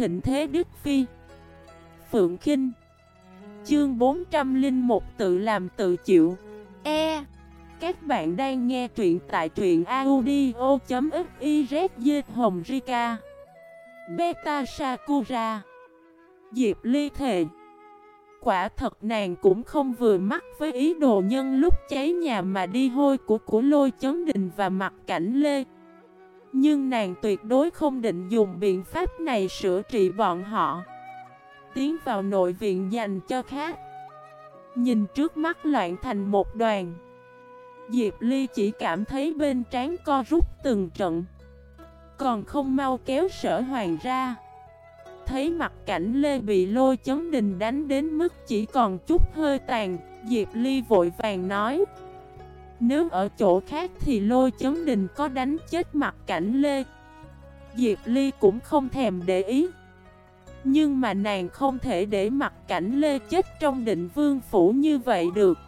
thịnh thế Đức Phi. Phượng Kinh. Chương 401 tự làm tự chịu. E. Các bạn đang nghe truyện tại truyện audio.xyz Hồng Rika. Beta Sakura. Diệp Ly Thề. Quả thật nàng cũng không vừa mắt với ý đồ nhân lúc cháy nhà mà đi hôi của của lôi chấn đình và mặt cảnh lê. Nhưng nàng tuyệt đối không định dùng biện pháp này sửa trị bọn họ. Tiến vào nội viện dành cho khác. Nhìn trước mắt loạn thành một đoàn. Diệp Ly chỉ cảm thấy bên trán co rút từng trận. Còn không mau kéo sở hoàng ra. Thấy mặt cảnh Lê bị lôi chấn đình đánh đến mức chỉ còn chút hơi tàn, Diệp Ly vội vàng nói. Nếu ở chỗ khác thì lôi chấn đình có đánh chết mặt cảnh Lê. Diệp Ly cũng không thèm để ý. Nhưng mà nàng không thể để mặt cảnh Lê chết trong định vương phủ như vậy được.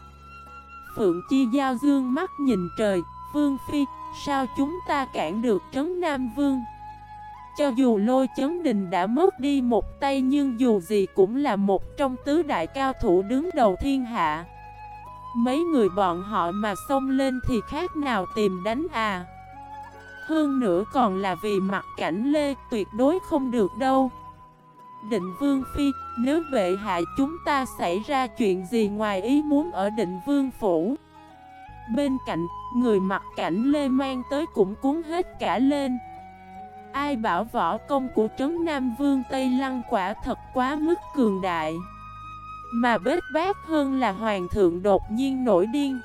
Phượng Chi Giao dương mắt nhìn trời Vương Phi, sao chúng ta cản được Trấn Nam Vương? Cho dù lôi chấn đình đã mất đi một tay nhưng dù gì cũng là một trong tứ đại cao thủ đứng đầu thiên hạ. Mấy người bọn họ mà xông lên thì khác nào tìm đánh à. Hơn nữa còn là vì mặt cảnh lê tuyệt đối không được đâu. Định Vương Phi, nếu bệ hạ chúng ta xảy ra chuyện gì ngoài ý muốn ở định Vương Phủ? Bên cạnh, người mặt cảnh lê mang tới cũng cuốn hết cả lên. Ai bảo võ công của Trấn Nam Vương Tây Lăng quả thật quá mức cường đại. Mà bết bát hơn là Hoàng thượng đột nhiên nổi điên.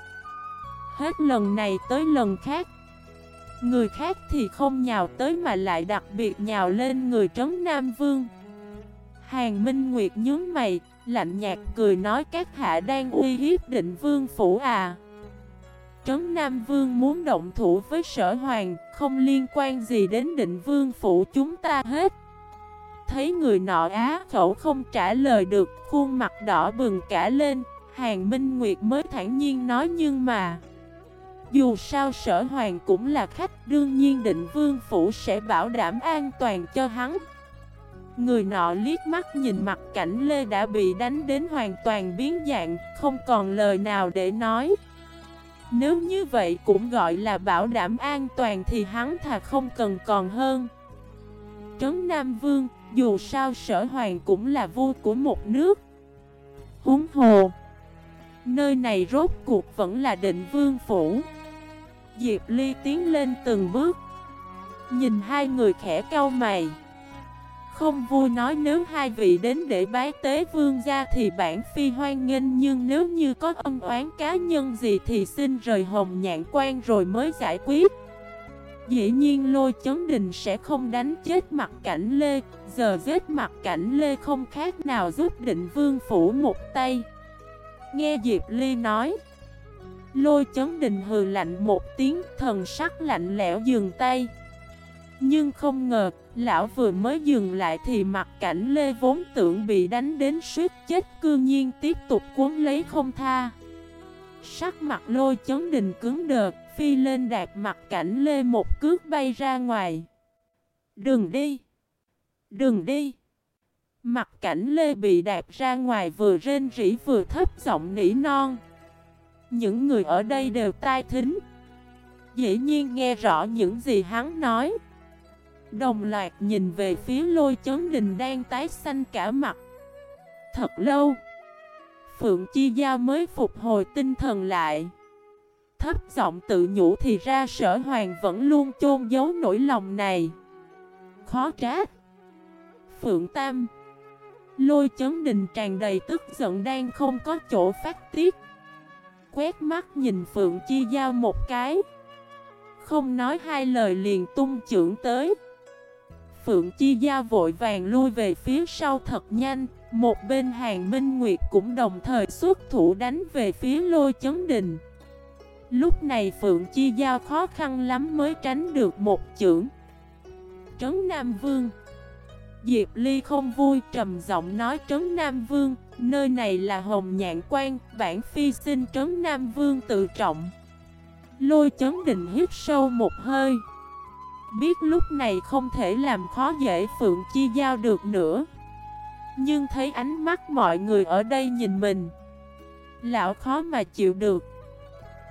Hết lần này tới lần khác. Người khác thì không nhào tới mà lại đặc biệt nhào lên người Trấn Nam Vương. Hàng Minh Nguyệt nhướng mày, lạnh nhạt cười nói các hạ đang uy hiếp định vương phủ à. Trấn Nam Vương muốn động thủ với sở hoàng, không liên quan gì đến định vương phủ chúng ta hết. Thấy người nọ á khẩu không trả lời được, khuôn mặt đỏ bừng cả lên, Hàng Minh Nguyệt mới thản nhiên nói nhưng mà... Dù sao sở hoàng cũng là khách, đương nhiên định vương phủ sẽ bảo đảm an toàn cho hắn. Người nọ liếc mắt nhìn mặt cảnh Lê đã bị đánh đến hoàn toàn biến dạng, không còn lời nào để nói. Nếu như vậy cũng gọi là bảo đảm an toàn thì hắn thà không cần còn hơn Trấn Nam Vương, dù sao sở hoàng cũng là vua của một nước. Húng hồ, Nơi này rốt cuộc vẫn là định vương phủ. Diệp Ly tiến lên từng bước, Nhìn hai người khẽ cau mày. Không vui nói nếu hai vị đến để bái tế vương gia thì bản phi hoan nghênh, Nhưng nếu như có ân oán cá nhân gì thì xin rời hồng nhạn quan rồi mới giải quyết. Dĩ nhiên lôi chấn đình sẽ không đánh chết mặt cảnh lê Giờ giết mặt cảnh lê không khác nào giúp định vương phủ một tay Nghe Diệp Ly nói Lôi chấn đình hừ lạnh một tiếng thần sắc lạnh lẽo dừng tay nhưng không ngờ, lão vừa mới dừng lại thì mặt cảnh Lê vốn tưởng bị đánh đến suýt chết cư nhiên tiếp tục cuốn lấy không tha. Sắc mặt lôi chấn đình cứng đờ, phi lên đạp mặt cảnh Lê một cước bay ra ngoài. Đừng đi! Đừng đi! Mặt cảnh Lê bị đạp ra ngoài vừa rên rỉ vừa thấp giọng nỉ non. Những người ở đây đều tai thính. Dĩ nhiên nghe rõ những gì hắn nói. Đồng loạt nhìn về phía lôi chấn đình đang tái xanh cả mặt Thật lâu, Phượng Chi Giao mới phục hồi tinh thần lại Thấp giọng tự nhủ thì ra sở hoàng vẫn luôn chôn giấu nỗi lòng này. Khó trách Phượng Tam. Lôi chấn đình tràn đầy tức giận đang không có chỗ phát tiết. Quét mắt nhìn Phượng Chi Giao một cái. Không nói hai lời liền tung trưởng tới. Phượng Chi giao vội vàng lui về phía sau thật nhanh. Một bên hàng Minh Nguyệt cũng đồng thời xuất thủ đánh về phía lôi chấn đình. Lúc này Phượng Chi Giao khó khăn lắm mới tránh được một chưởng. Trấn Nam Vương. Diệp Ly không vui, trầm giọng nói, Trấn Nam Vương, Nơi này là Hồng Nhạn Quan, Bản phi xin Trấn Nam Vương tự trọng. Lôi chấn đình hít sâu một hơi. Biết lúc này không thể làm khó dễ Phượng Chi Giao được nữa. Nhưng thấy ánh mắt mọi người ở đây nhìn mình, Lão khó mà chịu được.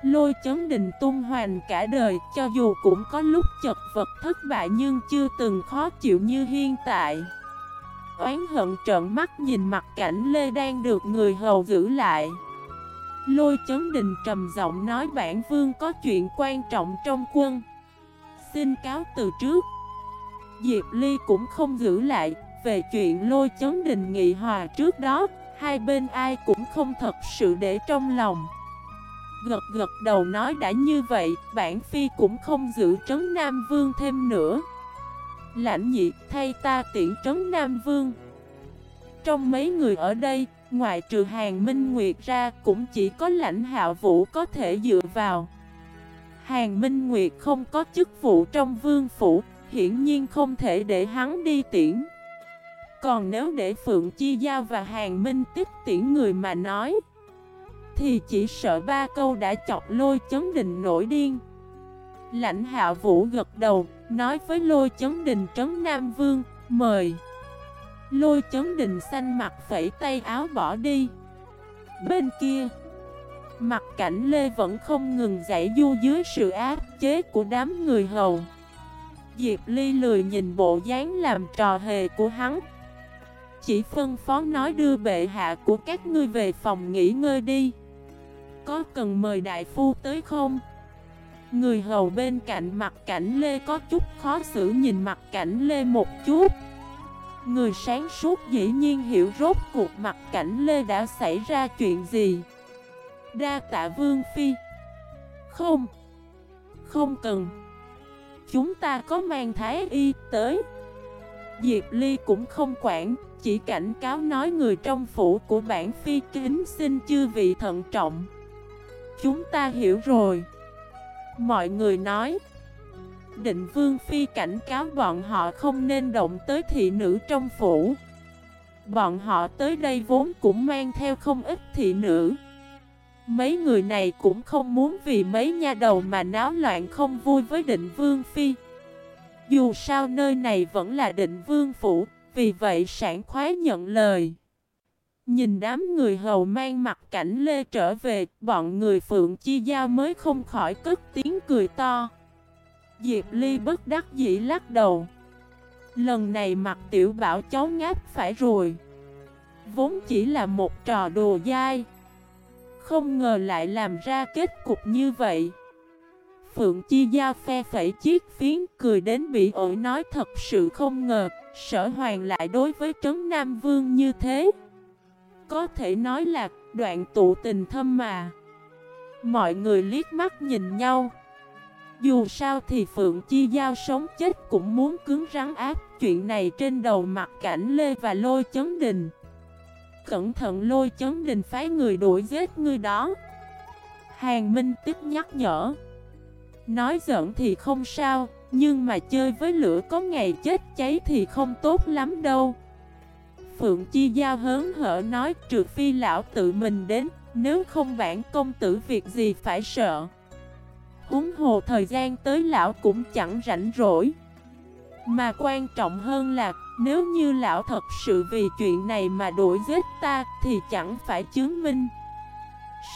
Lôi chấn đình tung hoành cả đời, Cho dù cũng có lúc chật vật thất bại Nhưng chưa từng khó chịu như hiện tại. Oán hận trợn mắt nhìn mặt cảnh Lê đang được người hầu giữ lại. Lôi chấn đình trầm giọng nói bản vương có chuyện quan trọng trong quân. Xin cáo từ trước. Diệp Ly cũng không giữ lại, Về chuyện lôi chấn đình nghị hòa trước đó, Hai bên ai cũng không thật sự để trong lòng. Gật gật đầu nói đã như vậy, Bản phi cũng không giữ trấn Nam Vương thêm nữa. Lãnh nhị, thay ta tiễn trấn Nam Vương. Trong mấy người ở đây, Ngoại trừ hàng Minh Nguyệt ra Cũng chỉ có lãnh hạ vũ có thể dựa vào. Hàng Minh Nguyệt không có chức vụ trong vương phủ, Hiển nhiên không thể để hắn đi tiễn. Còn nếu để Phượng Chi Giao và Hàng Minh tiếp tiễn người mà nói thì chỉ sợ ba câu đã chọc lôi chấn đình nổi điên. Lãnh hạ vũ gật đầu, Nói với lôi chấn đình trấn Nam Vương, Mời. Lôi chấn đình xanh mặt phẩy tay áo bỏ đi. Bên kia, Mặt cảnh Lê vẫn không ngừng giải du dưới sự áp chế của đám người hầu. Diệp Ly lười nhìn bộ dáng làm trò hề của hắn. Chỉ phân phó nói đưa bệ hạ của các ngươi về phòng nghỉ ngơi đi. Có cần mời đại phu tới không? Người hầu bên cạnh mặt cảnh Lê có chút khó xử nhìn mặt cảnh Lê một chút. Người sáng suốt dĩ nhiên hiểu rốt cuộc mặt cảnh Lê đã xảy ra chuyện gì. Đa tạ Vương Phi. Không. Không cần. Chúng ta có mang thái y tới. Diệp Ly cũng không quản, Chỉ cảnh cáo nói người trong phủ của bản Phi kính xin chư vị thận trọng. Chúng ta hiểu rồi. Mọi người nói, Định Vương Phi cảnh cáo bọn họ không nên động tới thị nữ trong phủ. Bọn họ tới đây vốn cũng mang theo không ít thị nữ. Mấy người này cũng không muốn vì mấy nha đầu mà náo loạn không vui với định vương phi. Dù sao nơi này vẫn là định vương phủ, Vì vậy sản khoái nhận lời. Nhìn đám người hầu mang mặt cảnh lê trở về, Bọn người phượng chi giao mới không khỏi cất tiếng cười to. Diệp Ly bất đắc dĩ lắc đầu. Lần này mặt tiểu bảo cháu ngáp phải rồi. Vốn chỉ là một trò đồ dai. Không ngờ lại làm ra kết cục như vậy. Phượng Chi Giao phe phẩy chiếc phiến cười đến bị ổi nói thật sự không ngờ, Sở hoàng lại đối với Trấn Nam Vương như thế. Có thể nói là đoạn tụ tình thâm mà. Mọi người liếc mắt nhìn nhau. Dù sao thì Phượng Chi Giao sống chết cũng muốn cứng rắn áp chuyện này trên đầu mặt cảnh Lê và Lôi Chấn Đình. Cẩn thận lôi chấn đình phái người đuổi giết người đó. Hàng Minh tức nhắc nhở. Nói giỡn thì không sao, Nhưng mà chơi với lửa có ngày chết cháy thì không tốt lắm đâu. Phượng Chi Giao hớn hở nói, trừ phi lão tự mình đến, Nếu không bản công tử việc gì phải sợ. Húng hồ thời gian tới lão cũng chẳng rảnh rỗi. Mà quan trọng hơn là, nếu như lão thật sự vì chuyện này mà đuổi giết ta, thì chẳng phải chứng minh.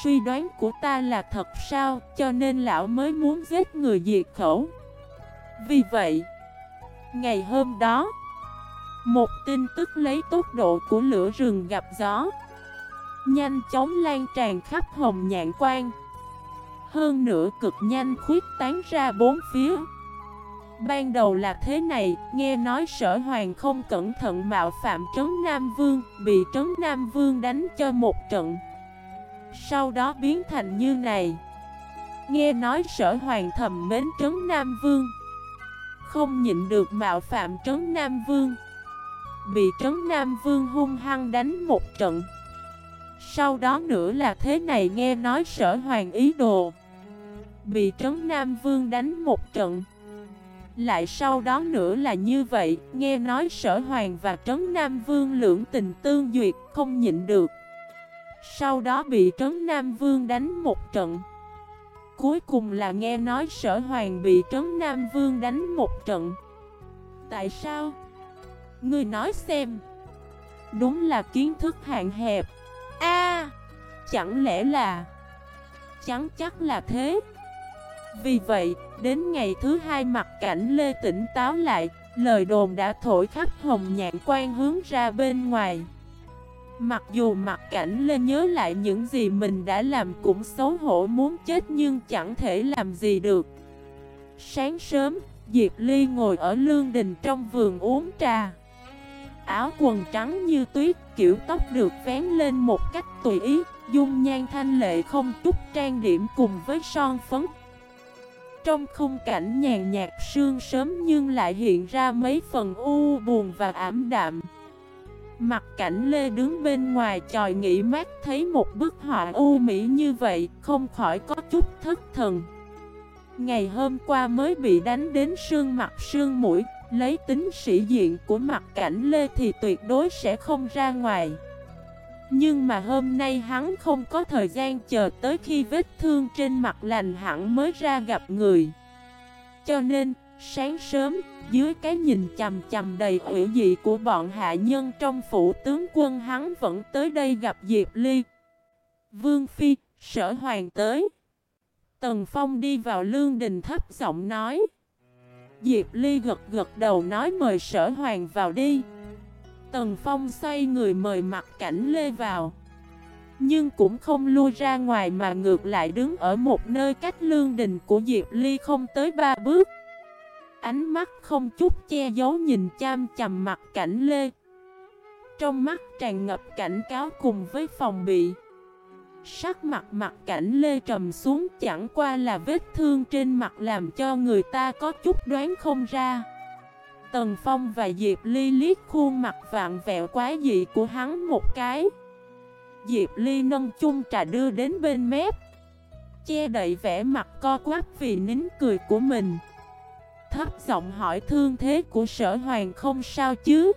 Suy đoán của ta là thật sao, cho nên lão mới muốn giết người diệt khẩu. Vì vậy, Ngày hôm đó một tin tức lấy tốc độ của lửa rừng gặp gió Nhanh chóng lan tràn khắp hồng nhạn quan Hơn nữa cực nhanh khuyết tán ra bốn phía Ban đầu là thế này, nghe nói sở hoàng không cẩn thận mạo phạm Trấn Nam Vương, bị Trấn Nam Vương đánh cho một trận. Sau đó biến thành như này. Nghe nói sở hoàng thầm mến Trấn Nam Vương. Không nhịn được mạo phạm Trấn Nam Vương. Bị Trấn Nam Vương hung hăng đánh một trận. Sau đó nữa là thế này nghe nói sở hoàng ý đồ. Bị Trấn Nam Vương đánh một trận. Lại sau đó nữa là như vậy, nghe nói sở hoàng và trấn Nam Vương lưỡng tình tương duyệt, không nhịn được. Sau đó bị trấn Nam Vương đánh một trận. cuối cùng là nghe nói sở hoàng bị Trấn Nam Vương đánh một trận Tại sao? Ngươi nói xem. Đúng là kiến thức hạn hẹp. A, Chẳng lẽ là Chẳng chắc là thế? Vì vậy, đến ngày thứ hai mặt cảnh Lê tỉnh táo lại Lời đồn đã thổi khắp hồng nhạn quan hướng ra bên ngoài. Mặc dù mặt cảnh lê nhớ lại những gì mình đã làm cũng xấu hổ muốn chết nhưng chẳng thể làm gì được. Sáng sớm, Diệp Ly ngồi ở lương đình trong vườn uống trà. Áo quần trắng như tuyết, kiểu tóc được vén lên một cách tùy ý Dung nhan thanh lệ không chút trang điểm cùng với son phấn. Trong khung cảnh nhàn nhạt sương sớm nhưng lại hiện ra mấy phần u buồn và ảm đạm. Mặt cảnh Lê đứng bên ngoài tròi nghỉ mát thấy một bức họa u mỹ như vậy không khỏi có chút thất thần. Ngày hôm qua mới bị đánh đến sương mặt sương mũi Lấy tính sĩ diện của mặt cảnh Lê thì tuyệt đối sẽ không ra ngoài. Nhưng mà hôm nay hắn không có thời gian chờ tới khi vết thương trên mặt lành hẳn mới ra gặp người. Cho nên, sáng sớm, dưới cái nhìn chầm chầm đầy ủy dị của bọn hạ nhân trong phủ tướng quân hắn vẫn tới đây gặp Diệp Ly. Vương Phi, sở hoàng tới. Tần Phong đi vào lương đình thấp giọng nói. Diệp Ly gật gật đầu nói mời sở hoàng vào đi. Tần Phong xoay người mời mặt cảnh Lê vào. Nhưng cũng không lui ra ngoài mà ngược lại đứng ở một nơi cách lương đình của Diệp Ly không tới ba bước. Ánh mắt không chút che giấu nhìn cham chầm mặt cảnh Lê. Trong mắt tràn ngập cảnh cáo cùng với phòng bị. Sắc mặt mặt cảnh Lê trầm xuống chẳng qua là vết thương trên mặt làm cho người ta có chút đoán không ra. Tần Phong và Diệp Ly liếc khuôn mặt vạn vẹo quá dị của hắn một cái. Diệp Ly nâng chung trà đưa đến bên mép Che đậy vẻ mặt co quắp vì nín cười của mình. Thấp giọng hỏi thương thế của sở hoàng không sao chứ?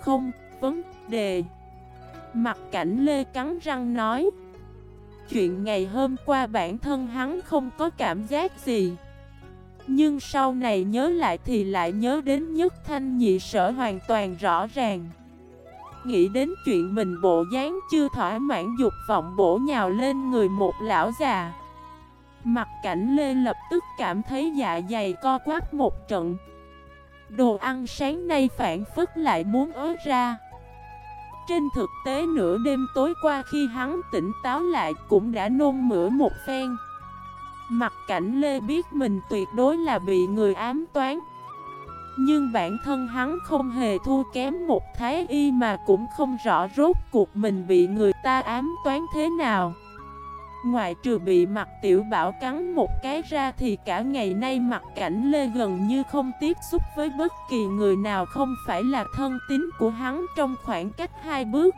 Không, vấn đề Mặt cảnh Lê cắn răng nói, Chuyện ngày hôm qua bản thân hắn không có cảm giác gì. Nhưng sau này nhớ lại thì lại nhớ đến nhất thanh nhị sở hoàn toàn rõ ràng. Nghĩ đến chuyện mình bộ dáng chưa thỏa mãn dục vọng bổ nhào lên người một lão già. Mặt cảnh Lê lập tức cảm thấy dạ dày co quắp một trận. Đồ ăn sáng nay phản phức lại muốn ớ ra. Trên thực tế nửa đêm tối qua khi hắn tỉnh táo lại cũng đã nôn mửa một phen. Mặt cảnh Lê biết mình tuyệt đối là bị người ám toán. Nhưng bản thân hắn không hề thua kém một thái y mà cũng không rõ rốt cuộc mình bị người ta ám toán thế nào ngoại trừ bị mặt tiểu bảo cắn một cái ra thì cả ngày nay mặt cảnh Lê gần như không tiếp xúc với bất kỳ người nào không phải là thân tín của hắn trong khoảng cách hai bước.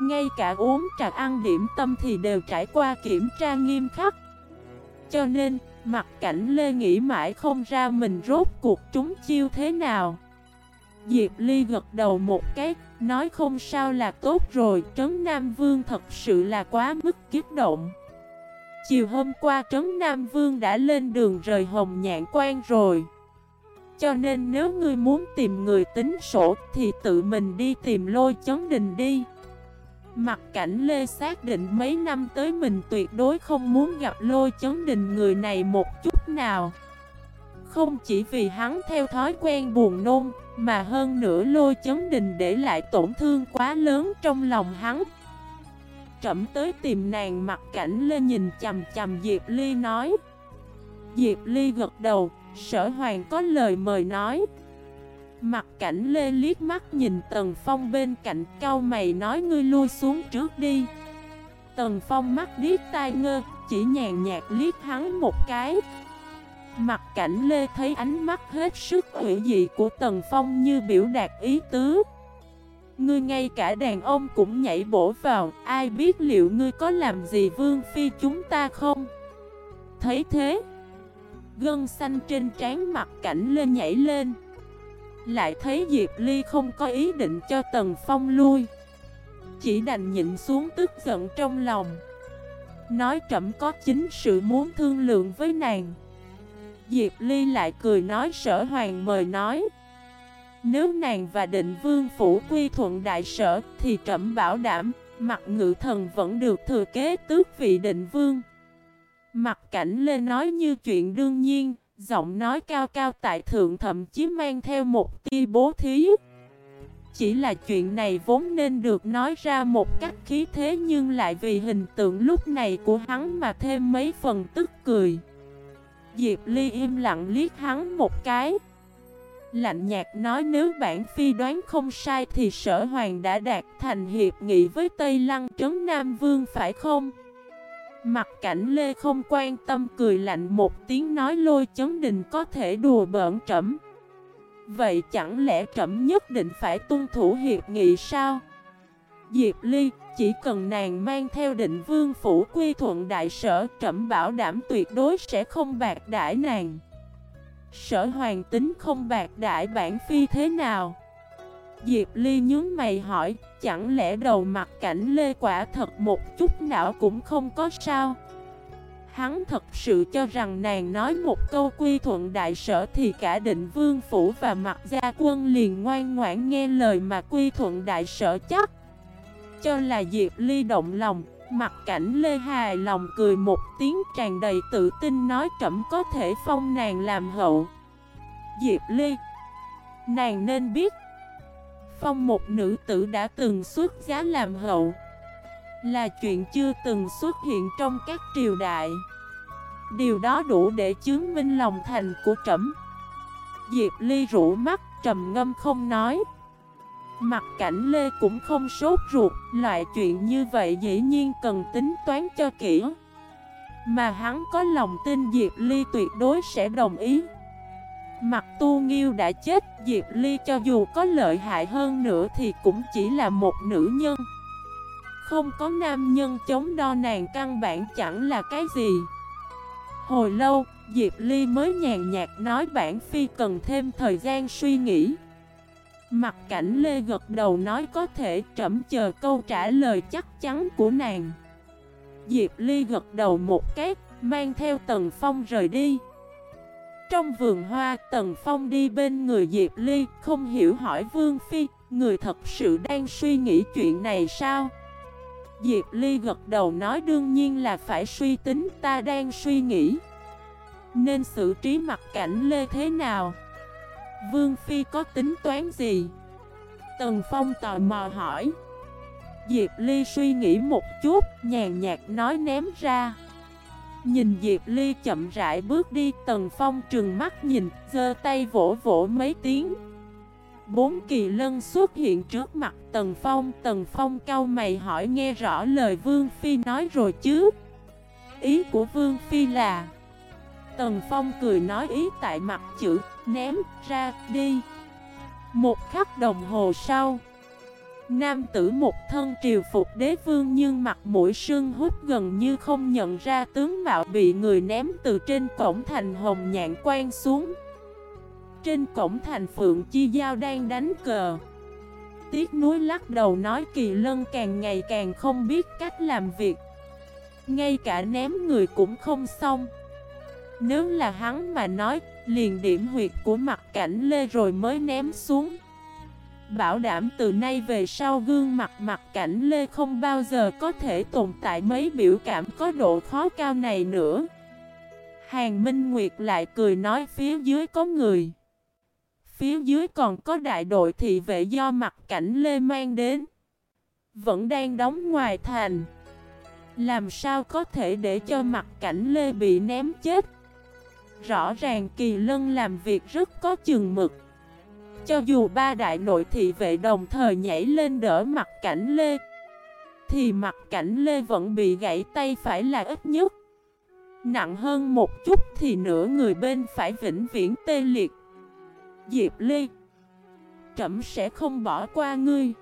Ngay cả uống trà ăn điểm tâm thì đều trải qua kiểm tra nghiêm khắc. Cho nên, mặt cảnh Lê nghĩ mãi không ra mình rốt cuộc trúng chiêu thế nào. Diệp Ly gật đầu một cái, nói không sao là tốt rồi, Trấn Nam Vương thật sự là quá mức kiếp động. Chiều hôm qua Trấn Nam Vương đã lên đường rời Hồng Nhạn Quan rồi. Cho nên nếu ngươi muốn tìm người tính sổ thì tự mình đi tìm lôi chấn đình đi. Mặt cảnh Lê xác định mấy năm tới mình tuyệt đối không muốn gặp lôi chấn đình người này một chút nào. Không chỉ vì hắn theo thói quen buồn nôn, mà hơn nữa lôi chấn đình để lại tổn thương quá lớn trong lòng hắn. Trẩm tới tìm nàng mặt cảnh lên nhìn chầm chầm Diệp Ly nói. Diệp Ly gật đầu, sở hoàng có lời mời nói. Mặt cảnh lê liếc mắt nhìn Tần Phong bên cạnh cao mày nói ngươi lui xuống trước đi. Tần Phong mắt điếc tai ngơ, chỉ nhàn nhạt liếc hắn một cái. Mặt cảnh Lê thấy ánh mắt hết sức hữu dị của Tần Phong như biểu đạt ý tứ. Ngươi ngay cả đàn ông cũng nhảy bổ vào, Ai biết liệu ngươi có làm gì Vương Phi chúng ta không? Thấy thế, Gân xanh trên trán mặt cảnh lê nhảy lên. Lại thấy Diệp Ly không có ý định cho Tần Phong lui. Chỉ đành nhịn xuống tức giận trong lòng. Nói trẫm có chính sự muốn thương lượng với nàng. Diệp Ly lại cười nói sở hoàng mời nói. Nếu nàng và định vương phủ quy thuận đại sở Thì trẫm bảo đảm, Mặt ngự thần vẫn được thừa kế tước vị định vương. Mặt cảnh lên nói như chuyện đương nhiên, Giọng nói cao cao tại thượng thậm chí mang theo một tia bố thí. Chỉ là chuyện này vốn nên được nói ra một cách khí thế Nhưng lại vì hình tượng lúc này của hắn mà thêm mấy phần tức cười. Diệp Ly im lặng liếc hắn một cái Lạnh nhạt nói nếu bản phi đoán không sai thì sở hoàng đã đạt thành hiệp nghị với Tây Lăng Trấn Nam Vương phải không? Mặt cảnh Lê không quan tâm cười lạnh một tiếng nói lôi chấn đình có thể đùa bỡn trẫm Vậy chẳng lẽ trẫm nhất định phải tuân thủ hiệp nghị sao? Diệp Ly, chỉ cần nàng mang theo định vương phủ quy thuận đại sở Trẫm bảo đảm tuyệt đối sẽ không bạc đãi nàng Sở hoàng tính không bạc đãi bản phi thế nào? Diệp Ly nhướng mày hỏi, chẳng lẽ đầu mặt cảnh lê quả thật một chút não cũng không có sao? Hắn thật sự cho rằng nàng nói một câu quy thuận đại sở thì cả định vương phủ và mặt gia quân liền ngoan ngoãn nghe lời mà quy thuận đại sở chắc. Cho là Diệp Ly động lòng, mặt cảnh Lê hài lòng cười một tiếng tràn đầy tự tin nói trẫm có thể phong nàng làm hậu. Diệp Ly Nàng nên biết Phong một nữ tử đã từng xuất giá làm hậu Là chuyện chưa từng xuất hiện trong các triều đại. Điều đó đủ để chứng minh lòng thành của trẫm. Diệp Ly rũ mắt trầm ngâm không nói. Mặt cảnh Lê cũng không sốt ruột Loại chuyện như vậy dĩ nhiên cần tính toán cho kỹ. Mà hắn có lòng tin Diệp Ly tuyệt đối sẽ đồng ý. Mặt tu nghiêu đã chết Diệp Ly cho dù có lợi hại hơn nữa thì cũng chỉ là một nữ nhân. Không có nam nhân chống đo nàng căn bản chẳng là cái gì. Hồi lâu, Diệp Ly mới nhàn nhạt nói bản phi cần thêm thời gian suy nghĩ. Mặt cảnh Lê gật đầu nói có thể trẫm chờ câu trả lời chắc chắn của nàng Diệp Ly gật đầu một cái, mang theo Tần Phong rời đi trong vườn hoa, Tần Phong đi bên người Diệp Ly, không hiểu hỏi Vương Phi, người thật sự đang suy nghĩ chuyện này sao? Diệp Ly gật đầu nói đương nhiên là phải suy tính ta đang suy nghĩ Nên xử trí mặt cảnh Lê thế nào? Vương Phi có tính toán gì? Tần Phong tò mò hỏi. Diệp Ly suy nghĩ một chút, nhàn nhạt nói ném ra. Nhìn Diệp Ly chậm rãi bước đi Tần Phong trừng mắt nhìn giơ tay vỗ vỗ mấy tiếng. Bốn kỳ lân xuất hiện trước mặt Tần Phong Tần Phong cau mày hỏi nghe rõ lời Vương Phi nói rồi chứ? Ý của Vương Phi là Tần Phong cười nói ý tại mặt chữ, Ném ra đi Một khắc đồng hồ sau, Nam tử một thân triều phục đế vương nhưng mặt mũi sưng hút gần như không nhận ra tướng mạo bị người ném từ trên cổng thành hồng nhạn quan xuống. Trên cổng thành Phượng Chi Giao đang đánh cờ. Tiếc núi lắc đầu nói kỳ lân càng ngày càng không biết cách làm việc. Ngay cả ném người cũng không xong. Nếu là hắn mà nói, liền điểm huyệt của mặt cảnh lê rồi mới ném xuống. Bảo đảm từ nay về sau gương mặt mặt cảnh Lê không bao giờ có thể tồn tại mấy biểu cảm có độ khó cao này nữa. Hàng Minh Nguyệt lại cười nói phía dưới có người. Phía dưới còn có đại đội thị vệ do mặt cảnh Lê mang đến. Vẫn đang đóng ngoài thành. Làm sao có thể để cho mặt cảnh Lê bị ném chết? Rõ ràng Kỳ Lân làm việc rất có chừng mực. Cho dù ba đại nội thị vệ đồng thời nhảy lên đỡ mặt cảnh Lê Thì mặt cảnh Lê vẫn bị gãy tay phải là ít nhất. Nặng hơn một chút thì nửa người bên phải vĩnh viễn tê liệt. Diệp Lê Trẩm sẽ không bỏ qua ngươi.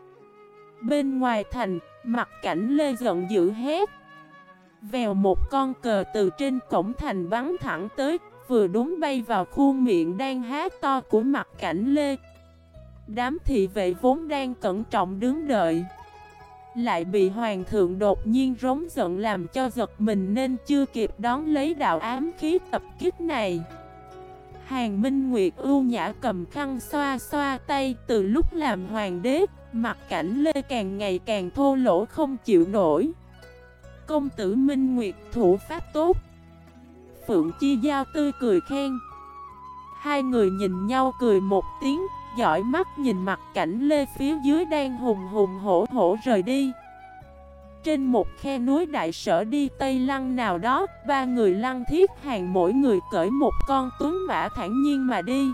Bên ngoài thành, mặt cảnh Lê giận dữ hét. Vèo một con cờ từ trên cổng thành bắn thẳng tới. Vừa đúng bay vào khuôn miệng đang hát to của mặt cảnh Lê. Đám thị vệ vốn đang cẩn trọng đứng đợi. Lại bị hoàng thượng đột nhiên rống giận làm cho giật mình nên chưa kịp đón lấy đạo ám khí tập kích này. Hàng Minh Nguyệt ưu nhã cầm khăn xoa xoa tay từ lúc làm hoàng đế, Mặt cảnh lê càng ngày càng thô lỗ không chịu nổi. Công tử Minh Nguyệt thủ pháp tốt Phượng Chi Giao tươi cười khen. Hai người nhìn nhau cười một tiếng Giỏi mắt nhìn mặt cảnh lê phía dưới đang hùng hùng hổ hổ rời đi. Trên một khe núi đại sở đi Tây Lăng nào đó, Ba người lăng thiết hàng mỗi người cởi một con tuấn mã thản nhiên mà đi.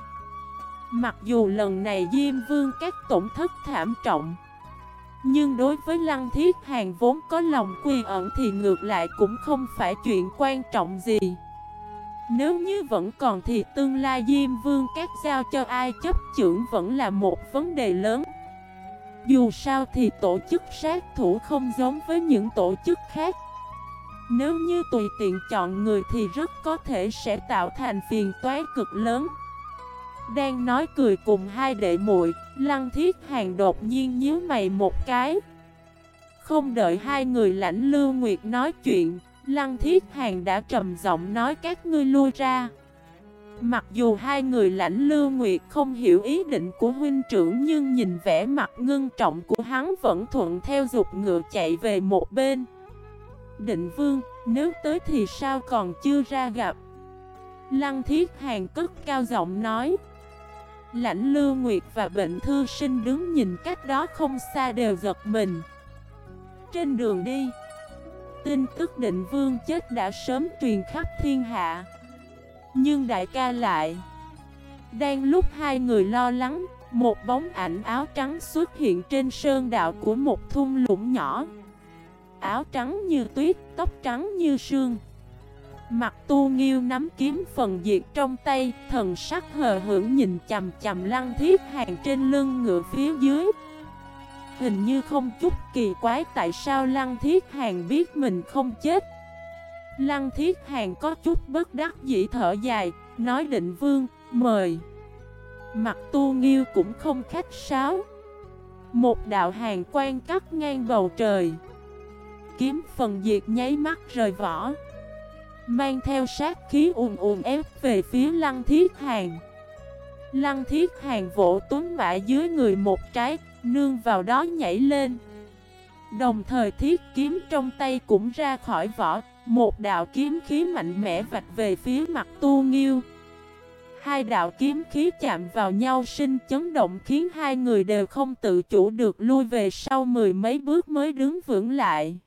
Mặc dù lần này Diêm Vương các tổn thất thảm trọng, Nhưng đối với Lăng Thiết Hàng vốn có lòng quy ẩn thì ngược lại cũng không phải chuyện quan trọng gì. Nếu như vẫn còn thì tương lai Diêm Vương các giao cho ai chấp trưởng vẫn là một vấn đề lớn. Dù sao thì tổ chức sát thủ không giống với những tổ chức khác. Nếu như tùy tiện chọn người thì rất có thể sẽ tạo thành phiền toái cực lớn. Đang nói cười cùng hai đệ muội, Lăng Thiết Hàng đột nhiên nhíu mày một cái. Không đợi hai người lãnh Lưu Nguyệt nói chuyện, Lăng Thiết Hàng đã trầm giọng nói các ngươi lui ra. Mặc dù hai người lãnh Lưu Nguyệt không hiểu ý định của huynh trưởng nhưng nhìn vẻ mặt ngưng trọng của hắn vẫn thuận theo dục ngựa chạy về một bên. Định Vương, nếu tới thì sao còn chưa ra gặp? Lăng Thiết Hàng cất cao giọng nói. Lãnh Lưu Nguyệt và bệnh thư sinh đứng nhìn cách đó không xa đều giật mình Trên đường đi Tin tức định vương chết đã sớm truyền khắp thiên hạ. Nhưng đại ca lại Đang lúc hai người lo lắng Một bóng ảnh áo trắng xuất hiện trên sơn đạo của một thung lũng nhỏ. Áo trắng như tuyết, tóc trắng như sương. Mặt tu nghiêu nắm kiếm phần diệt trong tay, thần sắc hờ hững nhìn chầm chầm lăng thiết hàng trên lưng ngựa phía dưới. Hình như không chút kỳ quái tại sao lăng thiết hàng biết mình không chết. Lăng thiết hàng có chút bất đắc dĩ thở dài, nói định vương, mời. Mặt tu nghiêu cũng không khách sáo. Một đạo hàng quan cắt ngang bầu trời. Kiếm phần diệt nháy mắt rời vỏ. Mang theo sát khí ùn ùn ép về phía lăng thiết hàng Lăng thiết hàng vỗ tuấn mã dưới người một trái Nương vào đó nhảy lên. Đồng thời thiết kiếm trong tay cũng ra khỏi vỏ, Một đạo kiếm khí mạnh mẽ vạch về phía mặt tu nghiêu. Hai đạo kiếm khí chạm vào nhau sinh chấn động khiến hai người đều không tự chủ được lui về sau mười mấy bước mới đứng vững lại.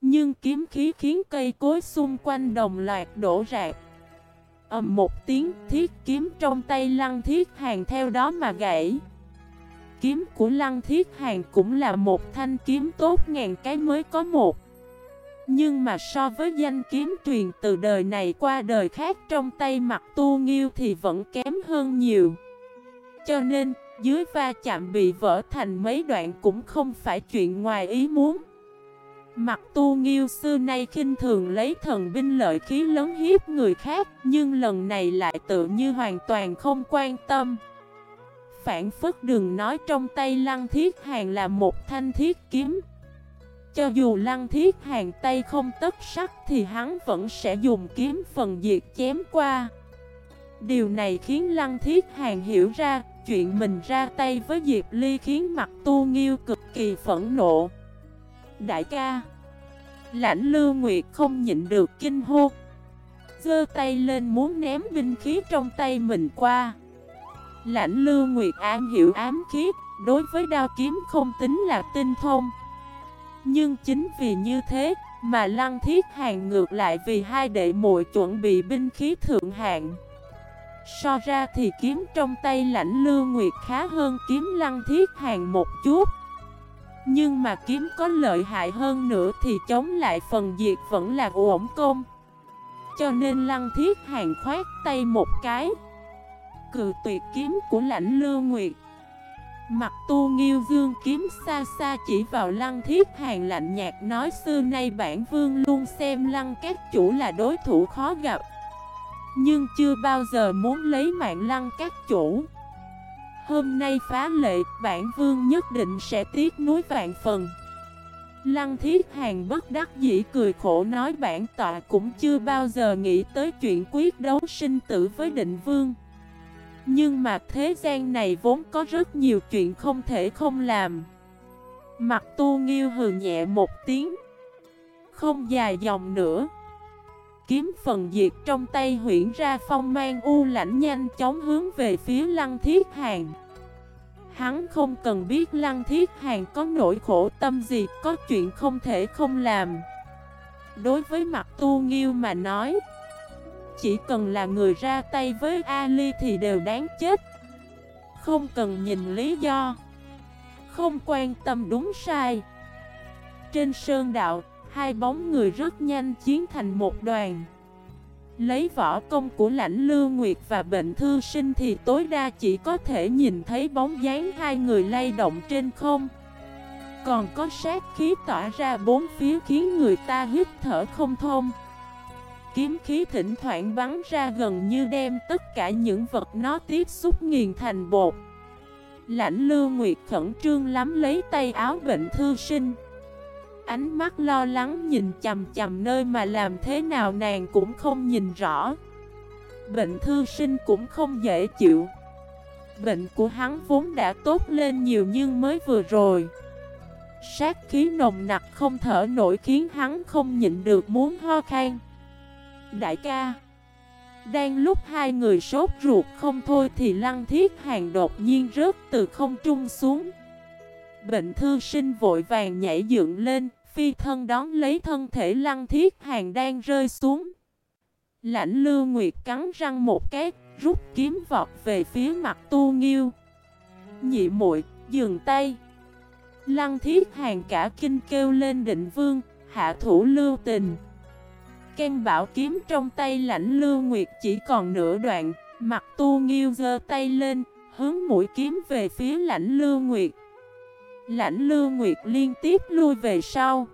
Nhưng kiếm khí khiến cây cối xung quanh đồng loạt đổ rạc. Ầm một tiếng, thiết kiếm trong tay lăng thiết hàng theo đó mà gãy. Kiếm của lăng thiết hàng cũng là một thanh kiếm tốt ngàn cái mới có một. Nhưng mà so với danh kiếm truyền từ đời này qua đời khác trong tay mặt tu nghiêu thì vẫn kém hơn nhiều. Cho nên, dưới va chạm bị vỡ thành mấy đoạn cũng không phải chuyện ngoài ý muốn. Mặt tu nghiêu xưa nay khinh thường lấy thần binh lợi khí lớn hiếp người khác, Nhưng lần này lại tự như hoàn toàn không quan tâm. Phản phất đừng nói trong tay lăng thiết hàng là một thanh thiết kiếm. Cho dù lăng thiết hàng tay không tất sắc Thì hắn vẫn sẽ dùng kiếm phần diệt chém qua. Điều này khiến lăng thiết hàng hiểu ra Chuyện mình ra tay với Diệp Ly khiến mặt tu nghiêu cực kỳ phẫn nộ. Đại ca, Lãnh Lưu Nguyệt không nhịn được kinh hô. Giơ tay lên muốn ném binh khí trong tay mình qua. Lãnh Lưu Nguyệt an hiểu ám khí Đối với đao kiếm không tính là tinh thông. Nhưng chính vì như thế Mà Lăng Thiết Hàng ngược lại vì hai đệ muội chuẩn bị binh khí thượng hạng. So ra thì kiếm trong tay lãnh Lưu Nguyệt khá hơn kiếm Lăng Thiết Hàng một chút. Nhưng mà kiếm có lợi hại hơn nữa thì chống lại phần diệt vẫn là ổn công. Cho nên lăng thiết hàng khoát tay một cái. Cự tuyệt kiếm của lãnh lưu nguyệt. Mặt tu nghiêu dương kiếm xa xa chỉ vào lăng thiết hàng lạnh nhạt nói xưa nay bản vương luôn xem lăng các chủ là đối thủ khó gặp Nhưng chưa bao giờ muốn lấy mạng lăng các chủ. Hôm nay phá lệ, bản vương nhất định sẽ tiếc núi vạn phần. Lăng thiết hàng bất đắc dĩ cười khổ nói bản tọa cũng chưa bao giờ nghĩ tới chuyện quyết đấu sinh tử với định vương. Nhưng mà thế gian này vốn có rất nhiều chuyện không thể không làm. Mặt tu nghiêu hừ nhẹ một tiếng. Không dài dòng nữa. Kiếm phần diệt trong tay huyển ra phong mang u lãnh nhanh chóng hướng về phía lăng thiết hàng. Hắn không cần biết lăng thiết hàng có nỗi khổ tâm gì, Có chuyện không thể không làm. Đối với mặt tu nghiêu mà nói chỉ cần là người ra tay với Ali thì đều đáng chết. Không cần nhìn lý do. Không quan tâm đúng sai. Trên sơn đạo, Hai bóng người rất nhanh chiến thành một đoàn. Lấy võ công của lãnh lưu nguyệt và bệnh thư sinh thì tối đa chỉ có thể nhìn thấy bóng dáng hai người lay động trên không. Còn có sát khí tỏa ra bốn phía khiến người ta hít thở không thông. Kiếm khí thỉnh thoảng bắn ra gần như đem tất cả những vật nó tiếp xúc nghiền thành bột. Lãnh lưu nguyệt khẩn trương lắm lấy tay áo bệnh thư sinh. Ánh mắt lo lắng nhìn chầm chầm nơi mà làm thế nào nàng cũng không nhìn rõ. Bệnh thư sinh cũng không dễ chịu. Bệnh của hắn vốn đã tốt lên nhiều nhưng mới vừa rồi. Sát khí nồng nặc không thở nổi khiến hắn không nhịn được muốn ho khan. Đại ca Đang lúc hai người sốt ruột không thôi thì lăng thiết hàng đột nhiên rớt từ không trung xuống Bệnh thư sinh vội vàng nhảy dựng lên phi thân đón lấy thân thể lăng thiết hàng đang rơi xuống. Lãnh lưu nguyệt cắn răng một cái, rút kiếm vọt về phía mặt tu nghiêu. Nhị muội dừng tay. Lăng thiết hàng cả kinh kêu lên định vương, hạ thủ lưu tình. Ken bảo kiếm trong tay lãnh lưu nguyệt chỉ còn nửa đoạn, mặt tu nghiêu giơ tay lên, hướng mũi kiếm về phía lãnh lưu nguyệt. Lãnh lưu nguyệt liên tiếp lui về sau.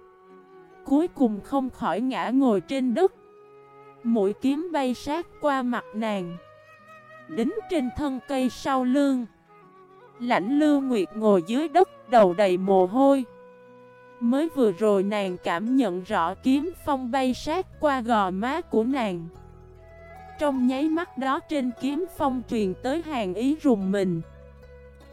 Cuối cùng không khỏi ngã ngồi trên đất. Mũi kiếm bay sát qua mặt nàng. Đính trên thân cây sau lưng. Lãnh lưu nguyệt ngồi dưới đất đầu đầy mồ hôi. Mới vừa rồi nàng cảm nhận rõ kiếm phong bay sát qua gò má của nàng. Trong nháy mắt đó trên kiếm phong truyền tới hàng ý rùng mình.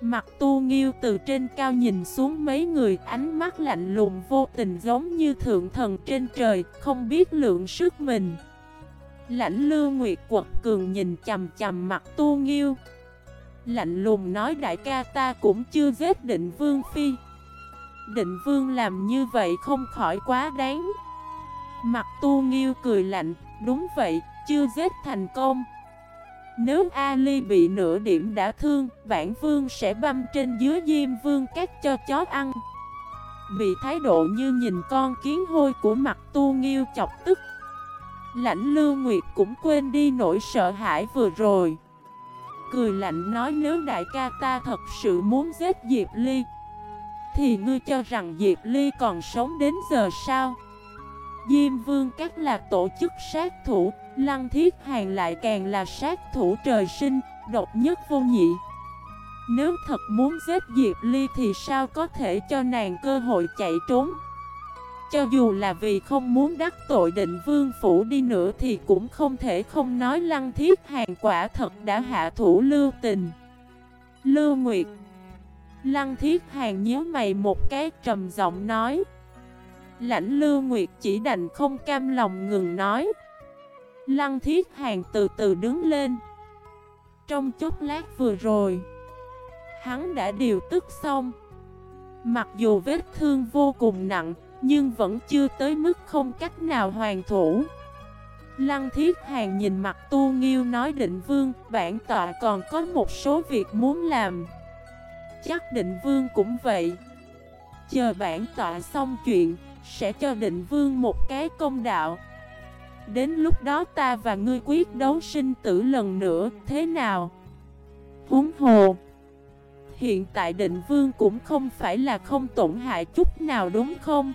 Mặt tu nghiêu từ trên cao nhìn xuống mấy người, ánh mắt lạnh lùng vô tình giống như thượng thần trên trời, Không biết lượng sức mình. Lãnh lưu nguyệt quật cường nhìn chầm chầm mặt tu nghiêu. Lạnh lùng nói đại ca ta cũng chưa giết định vương phi. Định vương làm như vậy không khỏi quá đáng. Mặt tu nghiêu cười lạnh Đúng vậy, chưa giết thành công. Nếu Ali bị nửa điểm đã thương, bản vương sẽ băm trên dưới diêm vương cắt cho chó ăn. Bị thái độ như nhìn con kiến hôi của mặt tu nghiêu chọc tức Lãnh lưu nguyệt cũng quên đi nỗi sợ hãi vừa rồi. Cười lạnh nói nếu đại ca ta thật sự muốn giết Diệp Ly thì ngươi cho rằng Diệp Ly còn sống đến giờ sao? Diêm vương các là tổ chức sát thủ Lăng thiết hàng lại càng là sát thủ trời sinh, độc nhất vô nhị. Nếu thật muốn giết Diệp Ly thì sao có thể cho nàng cơ hội chạy trốn? Cho dù là vì không muốn đắc tội định vương phủ đi nữa thì cũng không thể không nói lăng thiết hàng quả thật đã hạ thủ lưu tình. Lưu Nguyệt Lăng thiết hàng nhớ mày một cái, trầm giọng nói. Lãnh Lưu Nguyệt chỉ đành không cam lòng ngừng nói. Lăng thiết hàng từ từ đứng lên. Trong chốc lát vừa rồi, Hắn đã điều tức xong. Mặc dù vết thương vô cùng nặng, Nhưng vẫn chưa tới mức không cách nào hoàn thủ. Lăng thiết hàng nhìn mặt tu nghiêu nói định vương, Bản tọa còn có một số việc muốn làm. Chắc định vương cũng vậy Chờ bản tọa xong chuyện Sẽ cho định vương một cái công đạo Đến lúc đó ta và ngươi quyết đấu sinh tử lần nữa, thế nào? Húng hồ Hiện tại định vương cũng không phải là không tổn hại chút nào đúng không?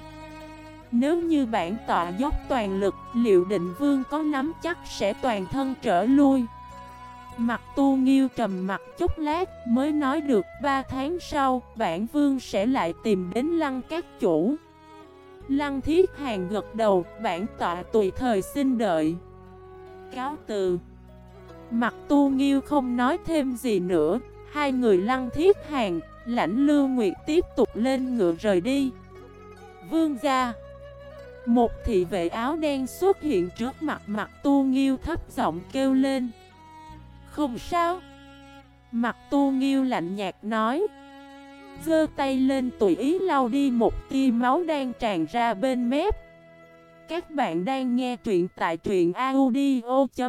Nếu như bản tọa dốc toàn lực, liệu định vương có nắm chắc sẽ toàn thân trở lui? Mặt tu nghiêu trầm mặt chút lát mới nói được 3 tháng sau, bản vương sẽ lại tìm đến lăng các chủ. Lăng thiết hàng gật đầu, bản tọa tùy thời xin đợi. Cáo từ. Mặt tu nghiêu không nói thêm gì nữa, hai người lăng thiết hàng, lãnh lưu nguyệt tiếp tục lên ngựa rời đi. Vương gia. Một thị vệ áo đen xuất hiện trước mặt mặt tu nghiêu thấp giọng kêu lên. Không sao. Mặt tu nghiêu lạnh nhạt nói. Giơ tay lên tùy ý lau đi một tia máu đang tràn ra bên mép Các bạn đang nghe truyện tại truyện audio.fif